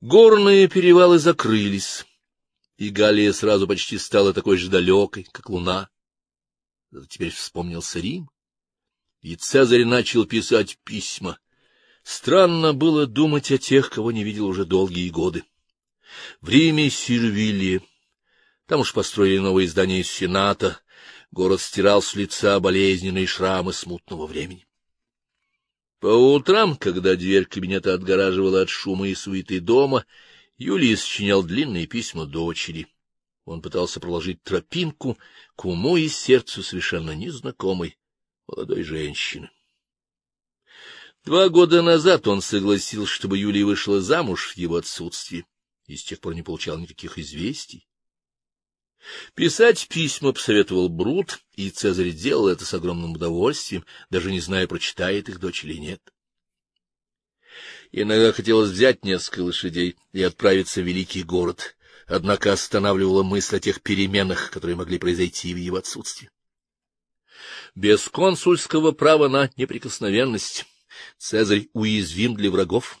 Горные перевалы закрылись, и Галия сразу почти стала такой же далекой, как луна. Зато теперь вспомнился Рим, и Цезарь начал писать письма. Странно было думать о тех, кого не видел уже долгие годы. В Риме Сервилии, там уж построили новые здания Сената, город стирал с лица болезненные шрамы смутного времени. По утрам, когда дверь кабинета отгораживала от шума и суеты дома, Юлий сочинял длинные письма дочери. Он пытался проложить тропинку к уму и сердцу совершенно незнакомой молодой женщины. Два года назад он согласился, чтобы Юлия вышла замуж в его отсутствии, и с тех пор не получал никаких известий. Писать письма посоветовал Брут, и Цезарь делал это с огромным удовольствием, даже не зная, прочитает их дочь или нет. Иногда хотелось взять несколько лошадей и отправиться в великий город, однако останавливала мысль о тех переменах, которые могли произойти в его отсутствии. Без консульского права на неприкосновенность Цезарь уязвим для врагов.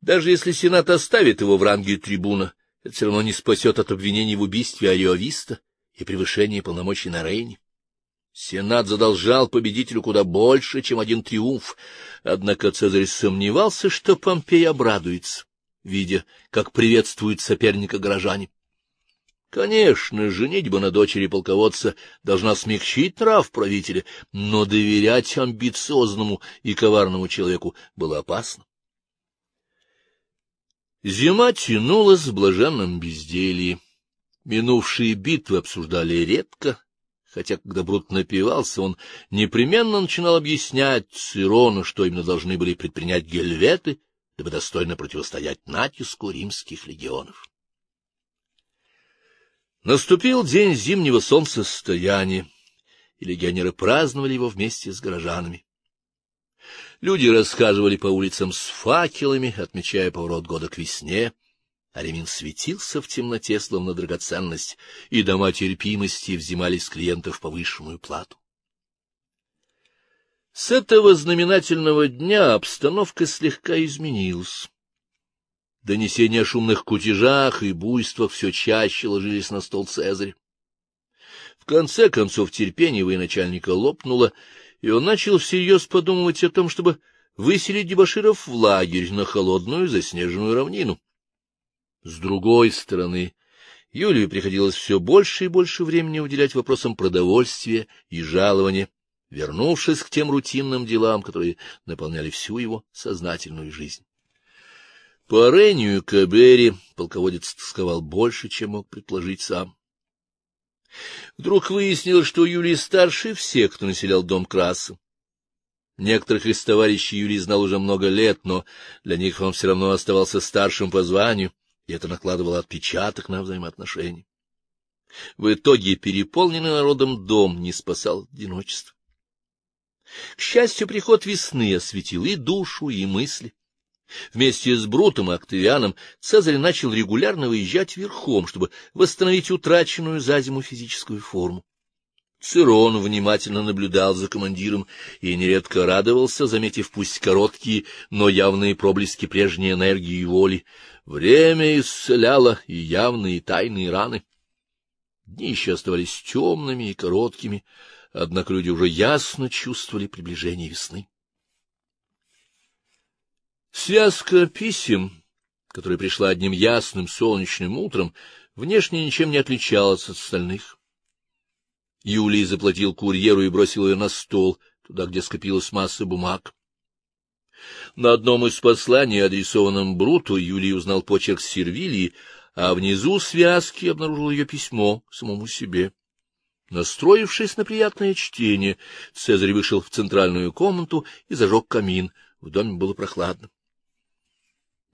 Даже если Сенат оставит его в ранге трибуна, это все равно не спасет от обвинений в убийстве Ариовиста и превышении полномочий на Рейне. Сенат задолжал победителю куда больше, чем один триумф, однако Цезарь сомневался, что Помпей обрадуется, видя, как приветствует соперника горожане. Конечно, женитьба на дочери полководца должна смягчить нрав правителя, но доверять амбициозному и коварному человеку было опасно. Зима тянулась в блаженном безделье. Минувшие битвы обсуждали редко, хотя, когда Брут напивался, он непременно начинал объяснять Цирону, что именно должны были предпринять гельветы, дабы достойно противостоять натиску римских легионов. Наступил день зимнего солнцестояния, и легионеры праздновали его вместе с горожанами. Люди расхаживали по улицам с факелами, отмечая поворот года к весне, а ремень светился в темноте, словно драгоценность, и дома терпимости взимали с клиентов повышенную плату. С этого знаменательного дня обстановка слегка изменилась. Донесения о шумных кутежах и буйствах все чаще ложились на стол Цезаря. В конце концов терпение военачальника лопнуло, и он начал всерьез подумывать о том, чтобы выселить дебоширов в лагерь на холодную заснеженную равнину. С другой стороны, Юлию приходилось все больше и больше времени уделять вопросам продовольствия и жалования, вернувшись к тем рутинным делам, которые наполняли всю его сознательную жизнь. По Рению Кабери полководец тосковал больше, чем мог предположить сам. Вдруг выяснилось, что Юлий старше всех, кто населял дом Краса. Некоторых из товарищей Юлий знал уже много лет, но для них он все равно оставался старшим по званию, и это накладывало отпечаток на взаимоотношения. В итоге переполненный народом дом не спасал одиночество. К счастью, приход весны осветил и душу, и мысли. Вместе с Брутом и Октавианом Цезарь начал регулярно выезжать верхом, чтобы восстановить утраченную за зиму физическую форму. Цирон внимательно наблюдал за командиром и нередко радовался, заметив пусть короткие, но явные проблески прежней энергии и воли. Время исцеляло и явные тайные раны. Дни еще оставались темными и короткими, однако люди уже ясно чувствовали приближение весны. Связка писем, которая пришла одним ясным солнечным утром, внешне ничем не отличалась от остальных. Юлий заплатил курьеру и бросил ее на стол, туда, где скопилась масса бумаг. На одном из посланий, адресованном Бруту, Юлий узнал почерк Сервилии, а внизу связки обнаружил ее письмо самому себе. Настроившись на приятное чтение, Цезарь вышел в центральную комнату и зажег камин. В доме было прохладно.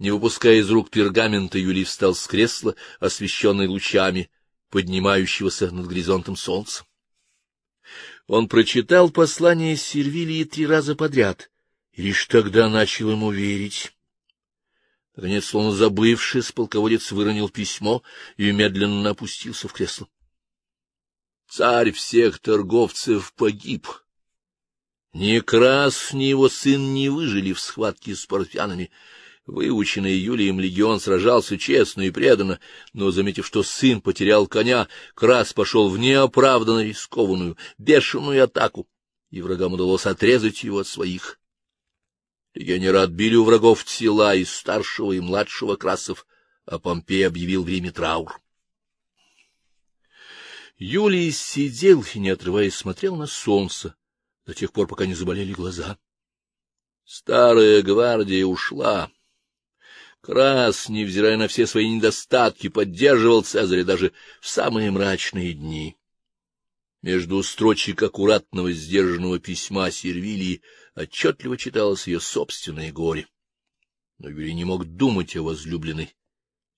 Не выпуская из рук пергамента, Юлий встал с кресла, освещенный лучами поднимающегося над горизонтом солнца. Он прочитал послание Сервилии три раза подряд, и лишь тогда начал ему верить. Наконец, словно забывшись, полководец выронил письмо и медленно опустился в кресло. Царь всех торговцев погиб. Ни Крас, ни его сын не выжили в схватке с парфянами. Выученный Юлием легион сражался честно и преданно, но, заметив, что сын потерял коня, Крас пошел в неоправданно рискованную, бешеную атаку, и врагам удалось отрезать его от своих. Легионеры отбили у врагов тела из старшего и младшего Красов, а Помпей объявил в Риме траур. Юлий сидел и, не отрываясь, смотрел на солнце до тех пор, пока не заболели глаза. Старая гвардия ушла. Крас, невзирая на все свои недостатки, поддерживал Цезаря даже в самые мрачные дни. Между строчек аккуратного сдержанного письма Сервилии отчетливо читалось ее собственное горе. Но Юрий не мог думать о возлюбленной.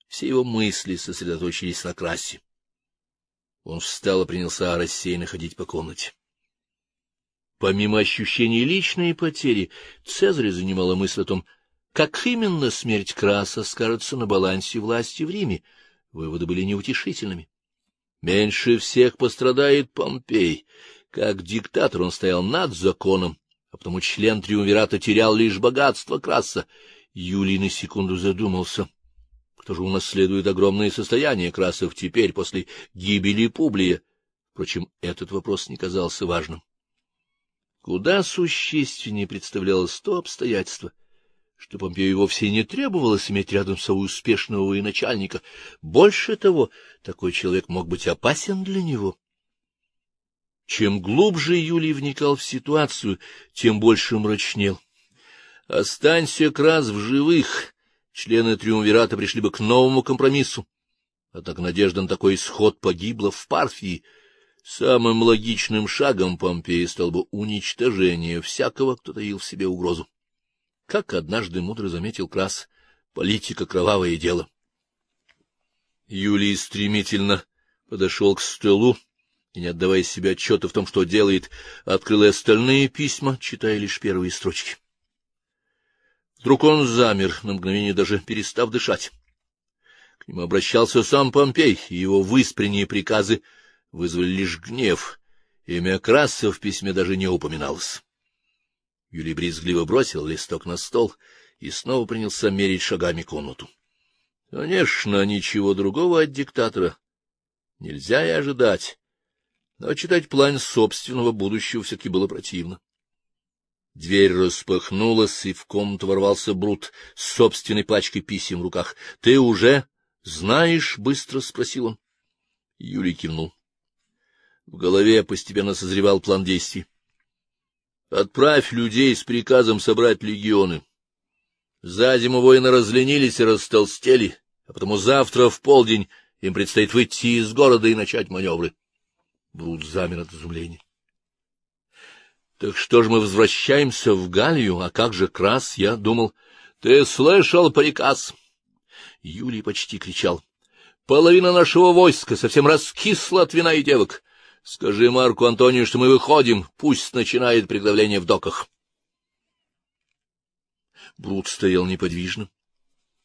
Все его мысли сосредоточились на красе. Он встал и принялся рассеянно ходить по комнате. Помимо ощущений личной потери, Цезаря занимала мысль о том, как именно смерть Краса скажется на балансе власти в Риме. Выводы были неутешительными. Меньше всех пострадает Помпей. Как диктатор он стоял над законом, а потому член триумвирата терял лишь богатство Краса. Юлий на секунду задумался. Кто же унаследует огромное состояние Красов теперь, после гибели Публия? Впрочем, этот вопрос не казался важным. Куда существеннее представлялось то обстоятельство, что Помпею вовсе не требовалось иметь рядом с собой успешного военачальника. Больше того, такой человек мог быть опасен для него. Чем глубже Юлий вникал в ситуацию, тем больше мрачнел. Останься Крас в живых, члены Триумвирата пришли бы к новому компромиссу. Однако надежда на такой исход погибла в Парфии. Самым логичным шагом Помпея стал бы уничтожение всякого, кто таил в себе угрозу. Как однажды мудро заметил Крас, политика — кровавое дело. Юлий стремительно подошел к столу и, не отдавая себе отчета в том, что делает, открыл и остальные письма, читая лишь первые строчки. Вдруг он замер, на мгновение даже перестав дышать. К нему обращался сам Помпей, и его выспренние приказы вызвали лишь гнев. Имя Краса в письме даже не упоминалось. Юлий брезгливо бросил листок на стол и снова принялся мерить шагами комнату. Конечно, ничего другого от диктатора нельзя и ожидать, но читать план собственного будущего все-таки было противно. Дверь распахнулась, и в комнату ворвался Брут с собственной пачкой писем в руках. — Ты уже знаешь? — быстро спросил он. Юлий кивнул. В голове постепенно созревал план действий. Отправь людей с приказом собрать легионы. За зиму воины разленились и растолстели, а потому завтра в полдень им предстоит выйти из города и начать маневры. Брут замер от изумления. — Так что ж мы возвращаемся в Галлию, а как же Крас? Я думал... — Ты слышал приказ? Юлий почти кричал. — Половина нашего войска совсем раскисла от вина и девок. Скажи Марку Антонию, что мы выходим, пусть начинает приготовление в доках. Брут стоял неподвижно.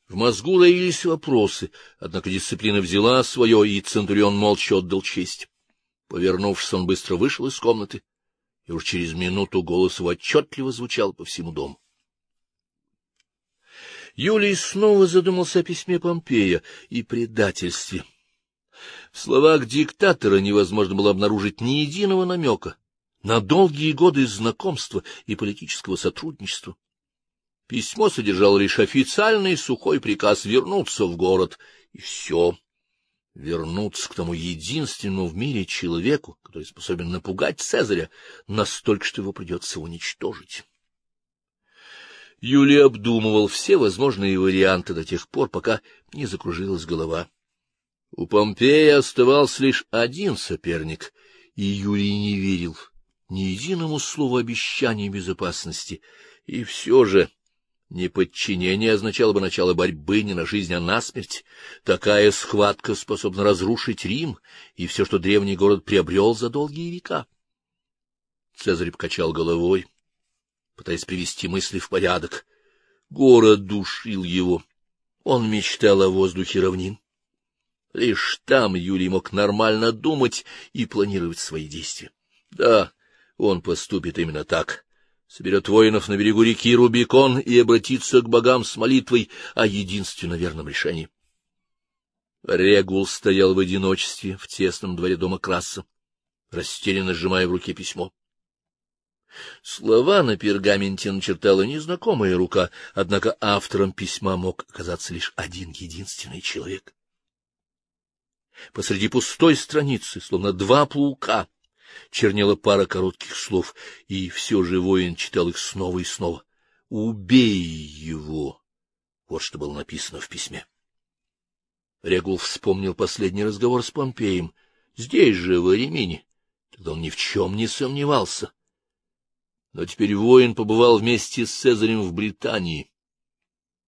В мозгу роились вопросы, однако дисциплина взяла свое, и Центурион молча отдал честь. Повернувшись, он быстро вышел из комнаты, и уж через минуту голос его отчетливо звучал по всему дому. Юлий снова задумался о письме Помпея и предательстве. В словах диктатора невозможно было обнаружить ни единого намека на долгие годы знакомства и политического сотрудничества. Письмо содержало лишь официальный сухой приказ вернуться в город, и все. Вернуться к тому единственному в мире человеку, который способен напугать Цезаря настолько, что его придется уничтожить. Юлий обдумывал все возможные варианты до тех пор, пока не закружилась голова. У Помпея оставался лишь один соперник, и Юрий не верил ни единому слову обещания безопасности. И все же неподчинение означало бы начало борьбы не на жизнь, а на смерть. Такая схватка способна разрушить Рим и все, что древний город приобрел за долгие века. Цезарь покачал головой, пытаясь привести мысли в порядок. Город душил его. Он мечтал о воздухе равнин. Лишь там Юлий мог нормально думать и планировать свои действия. Да, он поступит именно так. соберет воинов на берегу реки Рубикон и обратится к богам с молитвой о единственно верном решении. Регул стоял в одиночестве в тесном дворе дома Краса, растерянно сжимая в руке письмо. Слова на пергаменте начертала незнакомая рука, однако автором письма мог оказаться лишь один единственный человек. Посреди пустой страницы, словно два паука, чернела пара коротких слов, и все же воин читал их снова и снова. «Убей его!» Вот что было написано в письме. Регул вспомнил последний разговор с Помпеем, здесь же, в Аремине. Тогда он ни в чем не сомневался. Но теперь воин побывал вместе с Цезарем в Британии.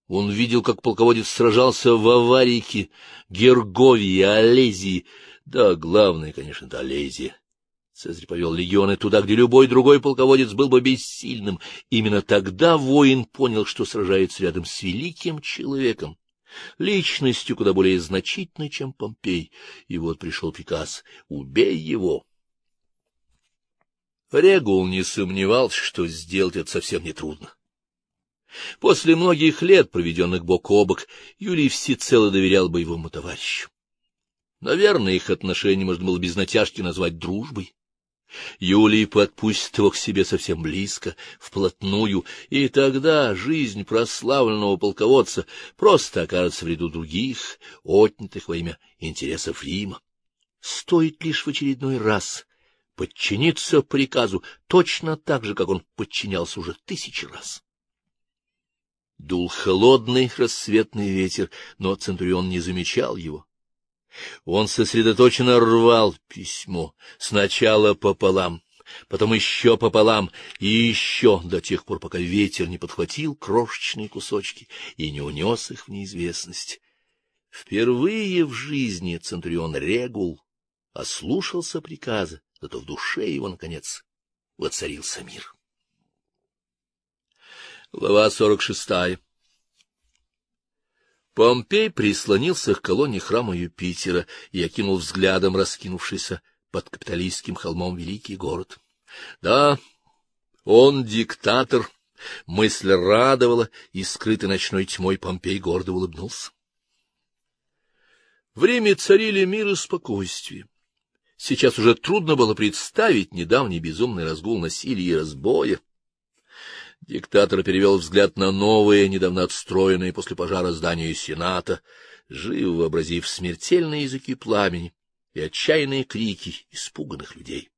Он видел, как полководец сражался в Аварике, Герговии, Олезии. Да, главное, конечно, это Олезия. Цезарь повел легионы туда, где любой другой полководец был бы бессильным. Именно тогда воин понял, что сражается рядом с великим человеком, личностью куда более значительной, чем Помпей. И вот пришел приказ — убей его. Регул не сомневался, что сделать это совсем нетрудно. После многих лет, проведенных бок о бок, Юлий всецело доверял боевому товарищу. Наверное, их отношения можно было без натяжки назвать дружбой. Юлий подпустит его к себе совсем близко, вплотную, и тогда жизнь прославленного полководца просто окажется в ряду других, отнятых во имя интересов Рима. Стоит лишь в очередной раз подчиниться приказу точно так же, как он подчинялся уже тысячи раз. Дул холодный рассветный ветер, но Центурион не замечал его. Он сосредоточенно рвал письмо, сначала пополам, потом еще пополам и еще до тех пор, пока ветер не подхватил крошечные кусочки и не унес их в неизвестность. Впервые в жизни Центурион Регул ослушался приказа, зато в душе его, наконец, воцарился мир. Глава сорок шестая Помпей прислонился к колонне храма Юпитера и окинул взглядом раскинувшийся под капиталистским холмом великий город. Да, он диктатор. Мысль радовала, и скрытый ночной тьмой Помпей гордо улыбнулся. Время царили мир и спокойствие. Сейчас уже трудно было представить недавний безумный разгул насилия и разбоя. Диктатор перевел взгляд на новые, недавно отстроенные после пожара здания Сената, живо вообразив смертельные языки пламени и отчаянные крики испуганных людей.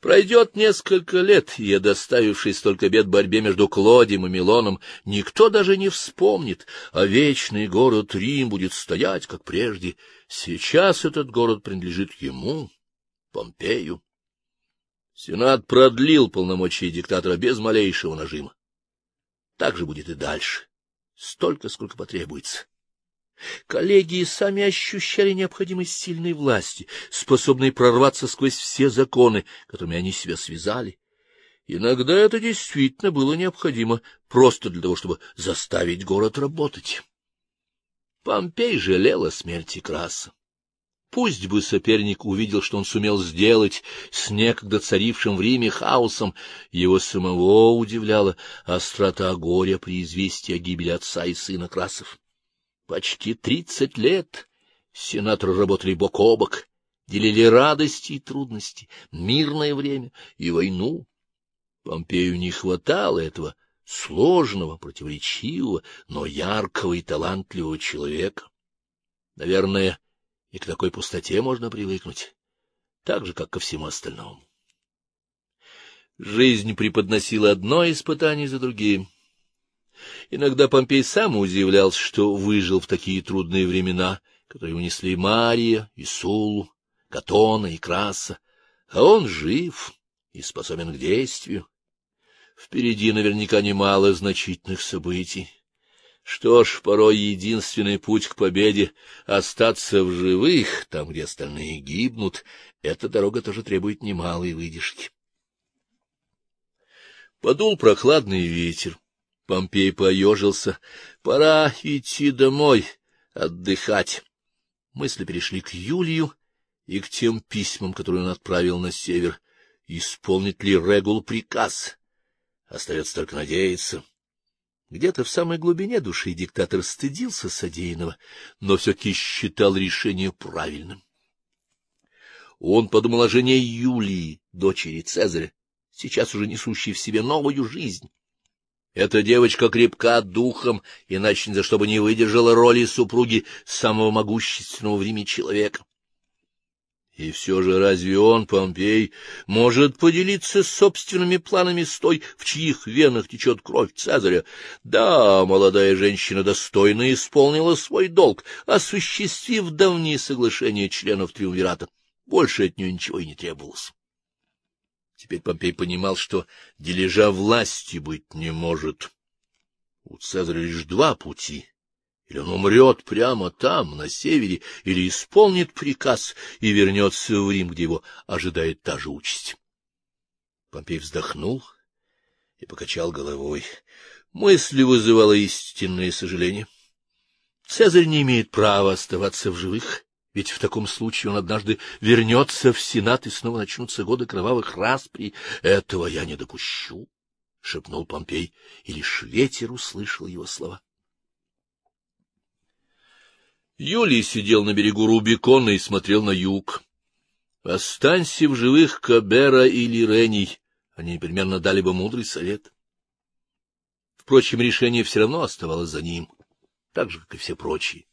Пройдет несколько лет, и, доставивший столько бед борьбе между Клодием и Милоном, никто даже не вспомнит, а вечный город Рим будет стоять, как прежде. Сейчас этот город принадлежит ему, Помпею. Сенат продлил полномочия диктатора без малейшего нажима. Так же будет и дальше, столько, сколько потребуется. Коллеги сами ощущали необходимость сильной власти, способной прорваться сквозь все законы, которыми они себя связали. Иногда это действительно было необходимо просто для того, чтобы заставить город работать. Помпей жалел о смерти Краса. Пусть бы соперник увидел, что он сумел сделать с некогда царившим в Риме хаосом, его самого удивляла острота горя при известии о гибели отца и сына Красов. Почти тридцать лет сенаторы работали бок о бок, делили радости и трудности, мирное время и войну. Помпею не хватало этого сложного, противоречивого, но яркого и талантливого человека. Наверное, и к такой пустоте можно привыкнуть, так же, как ко всему остальному. Жизнь преподносила одно испытание за другим. Иногда Помпей сам удивлялся, что выжил в такие трудные времена, которые унесли Мария и Сулу, Катона и Краса, а он жив и способен к действию. Впереди наверняка немало значительных событий. Что ж, порой единственный путь к победе — остаться в живых, там, где остальные гибнут. Эта дорога тоже требует немалой выдержки. Подул прохладный ветер. Помпей поежился. Пора идти домой, отдыхать. Мысли перешли к Юлию и к тем письмам, которые он отправил на север. исполнит ли Регул приказ. Остается только надеяться. Где-то в самой глубине души диктатор стыдился содеянного, но все-таки считал решение правильным. Он подумал о жене Юлии, дочери Цезаря, сейчас уже несущей в себе новую жизнь. Эта девочка крепка духом, иначе ни за что бы не выдержала роли супруги самого могущественного в Риме человека. И все же разве он, Помпей, может поделиться собственными планами с той, в чьих венах течет кровь Цезаря? Да, молодая женщина достойно исполнила свой долг, осуществив давние соглашения членов Триумвирата. Больше от нее ничего и не требовалось. Теперь Помпей понимал, что дележа власти быть не может. У Цезаря лишь два пути или он умрет прямо там, на севере, или исполнит приказ и вернется в Рим, где его ожидает та же участь. Помпей вздохнул и покачал головой. Мысль вызывала истинное сожаление. Цезарь не имеет права оставаться в живых, ведь в таком случае он однажды вернется в Сенат, и снова начнутся годы кровавых распри. Этого я не допущу, — шепнул Помпей, и лишь ветер услышал его слова. Юлий сидел на берегу Рубикона и смотрел на юг. Останься в живых Кабера или Рений, они непременно дали бы мудрый совет. Впрочем, решение все равно оставалось за ним, так же, как и все прочие.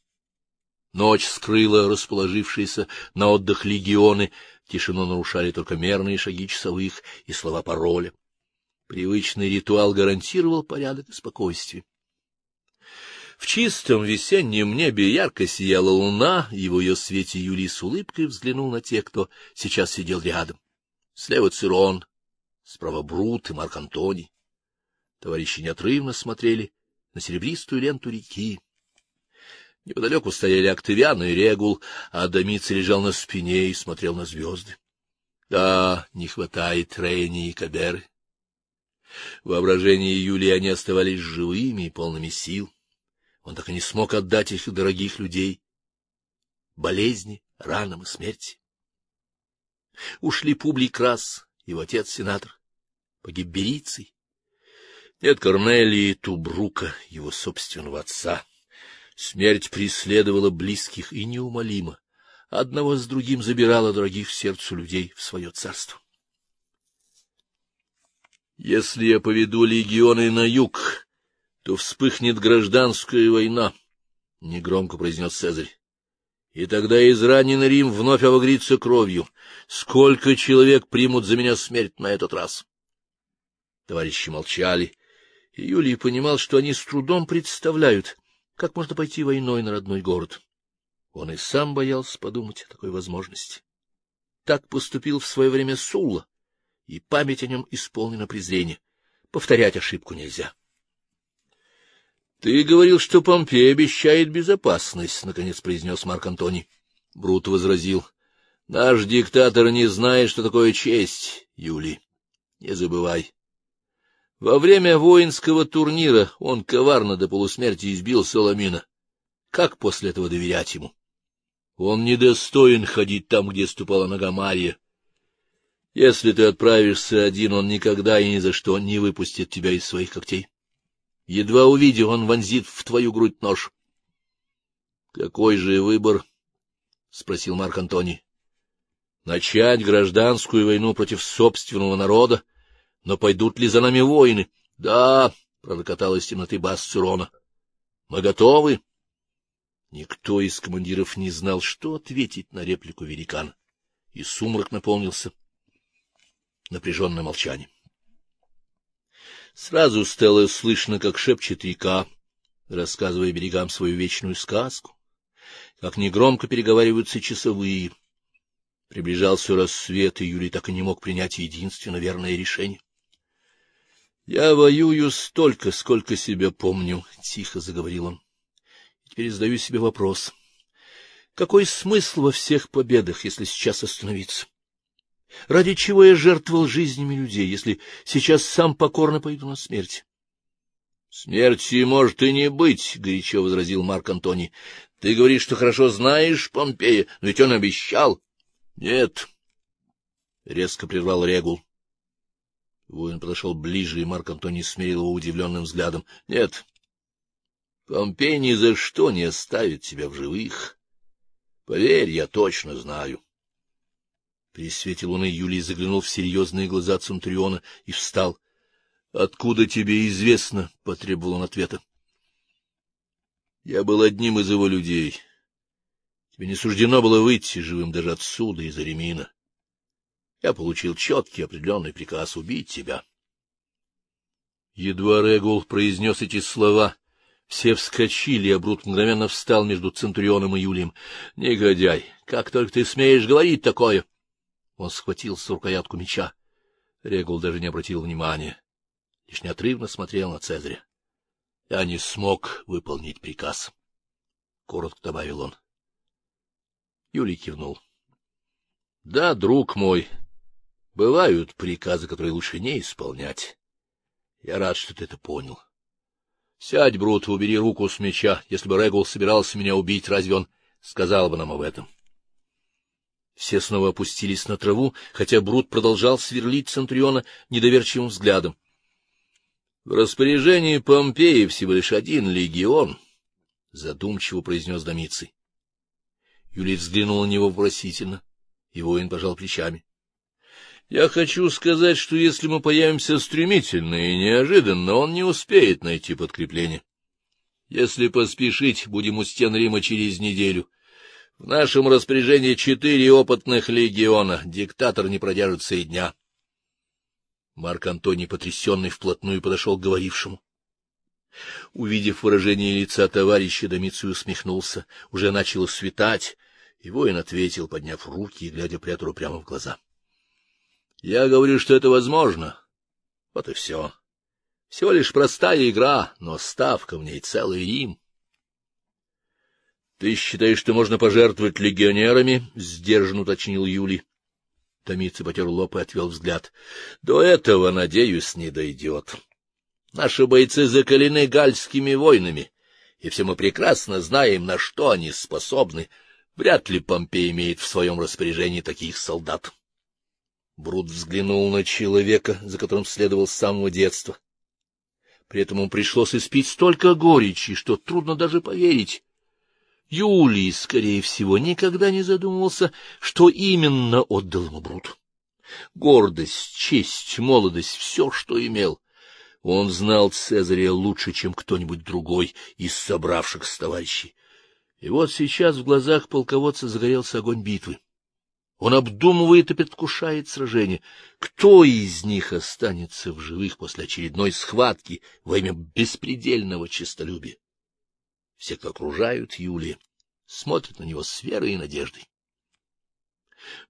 Ночь скрыла расположившиеся на отдых легионы, тишину нарушали только мерные шаги часовых и слова пароля. Привычный ритуал гарантировал порядок и спокойствие. В чистом весеннем небе ярко сияла луна, и в ее свете Юлий с улыбкой взглянул на тех, кто сейчас сидел рядом. Слева Цирон, справа Брут и Марк Антоний. Товарищи неотрывно смотрели на серебристую ленту реки. Неподалеку стояли Октавиан и Регул, а Домица лежал на спине и смотрел на звезды. Да, не хватает Рейни и Каберы. В воображении Юлии они оставались живыми и полными сил. Он так и не смог отдать их дорогих людей. Болезни, ранам и смерти. Ушли Публий Крас, его отец-сенатор, погиб Берицей. Нет Корнелии Тубрука, его собственного отца. Смерть преследовала близких и неумолимо. Одного с другим забирала дорогих сердцу людей в свое царство. Если я поведу легионы на юг, то вспыхнет гражданская война, — негромко произнес Цезарь. И тогда израненный Рим вновь обогрится кровью. Сколько человек примут за меня смерть на этот раз? Товарищи молчали, и Юлий понимал, что они с трудом представляют, как можно пойти войной на родной город. Он и сам боялся подумать о такой возможности. Так поступил в свое время Сулла, и память о нем исполнена презрения. Повторять ошибку нельзя. — Ты говорил, что Помпей обещает безопасность, — наконец произнес Марк Антоний. Брут возразил. — Наш диктатор не знает, что такое честь, Юлий. Не забывай. Во время воинского турнира он коварно до полусмерти избил Соломина. Как после этого доверять ему? Он недостоин ходить там, где ступала нога Мария. Если ты отправишься один, он никогда и ни за что не выпустит тебя из своих когтей. Едва увидев, он вонзит в твою грудь нож. — Какой же выбор? — спросил Марк Антоний. — Начать гражданскую войну против собственного народа? Но пойдут ли за нами воины? — Да, — пророкотал из темноты бас Цирона. — Мы готовы? Никто из командиров не знал, что ответить на реплику великана, и сумрак наполнился напряженное молчание. Сразу стало слышно, как шепчет река, рассказывая берегам свою вечную сказку, как негромко переговариваются часовые. Приближался рассвет, и Юрий так и не мог принять единственно верное решение. — Я воюю столько, сколько себя помню, — тихо заговорил он. — Теперь задаю себе вопрос. Какой смысл во всех победах, если сейчас остановиться? Ради чего я жертвовал жизнями людей, если сейчас сам покорно пойду на смерть? — Смерти может и не быть, — горячо возразил Марк Антоний. — Ты говоришь, что хорошо знаешь Помпея, но ведь он обещал. — Нет, — резко прервал Регул. Воин подошел ближе, и Марк Антоний смерил его удивленным взглядом. — Нет, Помпей ни за что не оставит тебя в живых. Поверь, я точно знаю. При свете луны Юлий заглянул в серьезные глаза Центуриона и встал. — Откуда тебе известно? — потребовал он ответа. — Я был одним из его людей. Тебе не суждено было выйти живым даже отсюда, из Аремина. Я получил четкий определенный приказ убить тебя. Едва Регул произнес эти слова, все вскочили, а Брут мгновенно встал между Центурионом и Юлием. — Негодяй, как только ты смеешь говорить такое! Он схватил с рукоятку меча. Регул даже не обратил внимания, лишь неотрывно смотрел на Цезаря. — Я не смог выполнить приказ, — коротко добавил он. Юлий кивнул. — Да, друг мой, бывают приказы, которые лучше не исполнять. Я рад, что ты это понял. — Сядь, Брут, убери руку с меча. Если бы Регул собирался меня убить, разве он сказал бы нам об этом? Все снова опустились на траву, хотя Брут продолжал сверлить Центуриона недоверчивым взглядом. — В распоряжении Помпеи всего лишь один легион, — задумчиво произнес Домиций. Юлий взглянул на него вопросительно, и воин пожал плечами. Я хочу сказать, что если мы появимся стремительно и неожиданно, он не успеет найти подкрепление. Если поспешить, будем у стен Рима через неделю. В нашем распоряжении четыре опытных легиона, диктатор не продержится и дня. Марк Антоний, потрясенный, вплотную подошел к говорившему. Увидев выражение лица товарища, Домиций усмехнулся. Уже начало светать, и воин ответил, подняв руки и глядя претору прямо в глаза. — я говорю, что это возможно. Вот и все. Всего лишь простая игра, но ставка в ней целый Рим. — Ты считаешь, что можно пожертвовать легионерами? — сдержанно уточнил Юлий. Томица потер лоб и отвел взгляд. — До этого, надеюсь, не дойдет. Наши бойцы закалены гальскими войнами, и все мы прекрасно знаем, на что они способны. Вряд ли Помпей имеет в своем распоряжении таких солдат. Брут взглянул на человека, за которым следовал с самого детства. При этом ему пришлось испить столько горечи, что трудно даже поверить. Юлий, скорее всего, никогда не задумывался, что именно отдал ему Брут. Гордость, честь, молодость — все, что имел. Он знал Цезаря лучше, чем кто-нибудь другой из собравшихся товарищей. И вот сейчас в глазах полководца загорелся огонь битвы. Он обдумывает и предвкушает сражение. Кто из них останется в живых после очередной схватки во имя беспредельного честолюбия? Все, кто окружают Юлия, смотрят на него с верой и надеждой.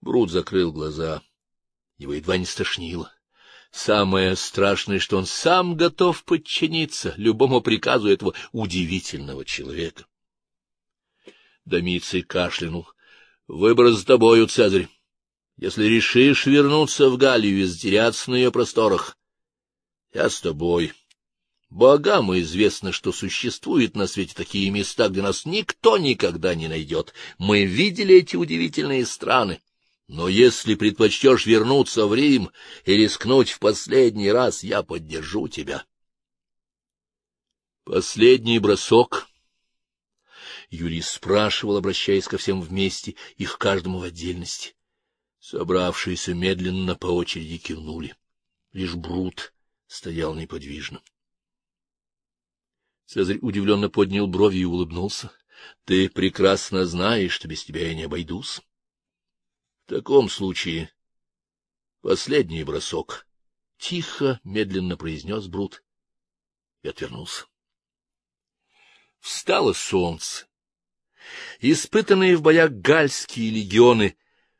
Брут закрыл глаза. Его едва не стошнило. Самое страшное, что он сам готов подчиниться любому приказу этого удивительного человека. Домицей кашлянул. Выбор за тобою, Цезарь. Если решишь вернуться в Галлию и затеряться на ее просторах, я с тобой. Богам известно, что существуют на свете такие места, где нас никто никогда не найдет. Мы видели эти удивительные страны. Но если предпочтешь вернуться в Рим и рискнуть в последний раз, я поддержу тебя. Последний бросок Юрий спрашивал, обращаясь ко всем вместе, их каждому в отдельности. Собравшиеся медленно по очереди кивнули. Лишь Брут стоял неподвижно. Цезарь удивленно поднял брови и улыбнулся. — Ты прекрасно знаешь, что без тебя я не обойдусь. — В таком случае последний бросок. Тихо, медленно произнес Брут и отвернулся. Встало солнце. Испытанные в боях гальские легионы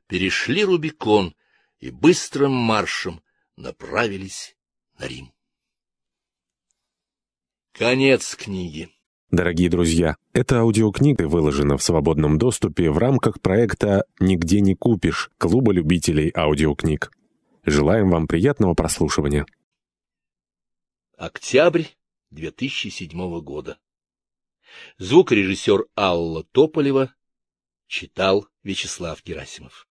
перешли Рубикон и быстрым маршем направились на Рим. Конец книги. Дорогие друзья, эта аудиокнига выложена в свободном доступе в рамках проекта «Нигде не купишь» Клуба любителей аудиокниг. Желаем вам приятного прослушивания. Октябрь 2007 года. Звукорежиссер Алла Тополева читал Вячеслав Герасимов.